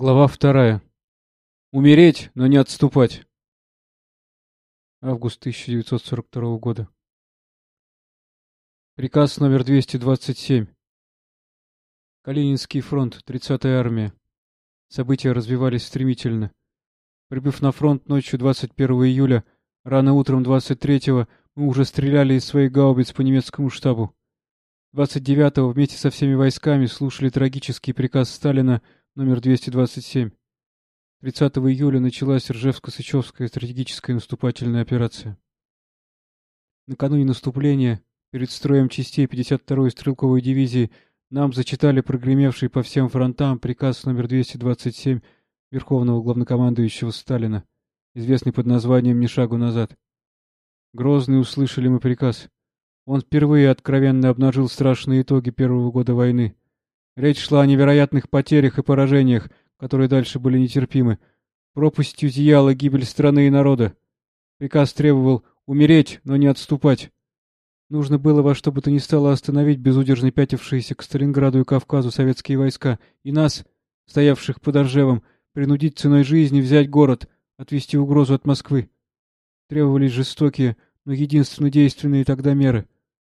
Глава вторая. Умереть, но не отступать. Август 1942 года. Приказ номер 227. Калининский фронт, 30-я армия. События развивались стремительно. Прибыв на фронт ночью 21 июля, рано утром 23-го мы уже стреляли из своих гаубиц по немецкому штабу. 29-го вместе со всеми войсками слушали трагический приказ Сталина номер 227. 30 июля началась Ржевско-Сычевская стратегическая наступательная операция. Накануне наступления, перед строем частей 52-й стрелковой дивизии, нам зачитали прогремевший по всем фронтам приказ номер 227 Верховного главнокомандующего Сталина, известный под названием «Ни шагу назад». Грозный услышали мы приказ. Он впервые откровенно обнажил страшные итоги первого года войны — Речь шла о невероятных потерях и поражениях, которые дальше были нетерпимы. Пропастью зияла гибель страны и народа. Приказ требовал умереть, но не отступать. Нужно было во что бы то ни стало остановить безудержно пятившиеся к Сталинграду и Кавказу советские войска, и нас, стоявших под Оржевом, принудить ценой жизни взять город, отвести угрозу от Москвы. Требовались жестокие, но единственно действенные тогда меры.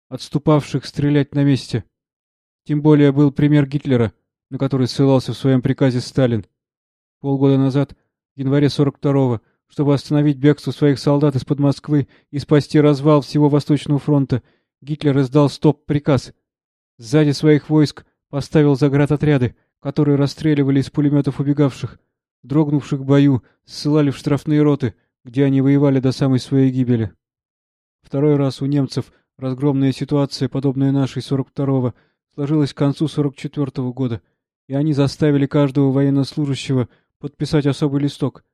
Отступавших стрелять на месте. Тем более был пример Гитлера, на который ссылался в своем приказе Сталин. Полгода назад, в январе 42-го, чтобы остановить бегство своих солдат из-под Москвы и спасти развал всего Восточного фронта, Гитлер издал стоп-приказ. Сзади своих войск поставил заградотряды, которые расстреливали из пулеметов убегавших. Дрогнувших в бою, ссылали в штрафные роты, где они воевали до самой своей гибели. Второй раз у немцев разгромная ситуация, подобная нашей 42-го, сложилась к концу 44 -го года, и они заставили каждого военнослужащего подписать особый листок.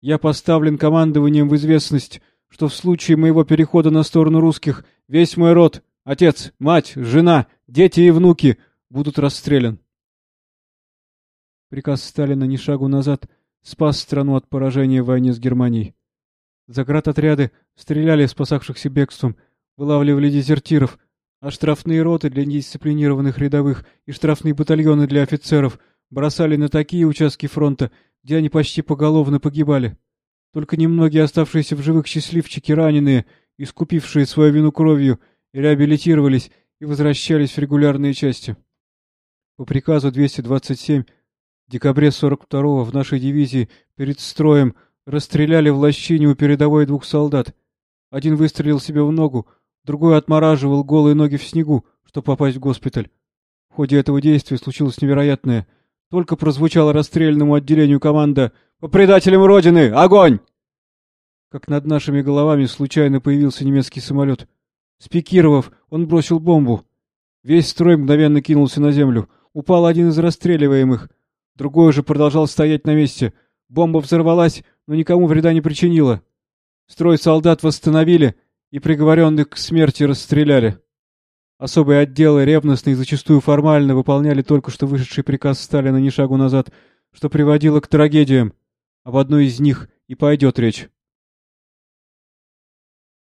Я поставлен командованием в известность, что в случае моего перехода на сторону русских весь мой род, отец, мать, жена, дети и внуки будут расстрелян. Приказ Сталина ни шагу назад спас страну от поражения в войне с Германией. Заградотряды стреляли спасавшихся бегством, вылавливали дезертиров, а штрафные роты для недисциплинированных рядовых и штрафные батальоны для офицеров бросали на такие участки фронта, где они почти поголовно погибали. Только немногие оставшиеся в живых счастливчики раненые, искупившие свою вину кровью, реабилитировались и возвращались в регулярные части. По приказу 227 в декабре 42-го в нашей дивизии перед строем расстреляли в лощине у передовой двух солдат. Один выстрелил себе в ногу, Другой отмораживал голые ноги в снегу, чтобы попасть в госпиталь. В ходе этого действия случилось невероятное. Только прозвучала расстрельному отделению команда «По предателям Родины! Огонь!» Как над нашими головами случайно появился немецкий самолет. Спикировав, он бросил бомбу. Весь строй мгновенно кинулся на землю. Упал один из расстреливаемых. Другой же продолжал стоять на месте. Бомба взорвалась, но никому вреда не причинила. Строй солдат восстановили — и приговоренных к смерти расстреляли. Особые отделы ревностно и зачастую формально выполняли только что вышедший приказ Сталина ни шагу назад, что приводило к трагедиям. Об одной из них и пойдет речь.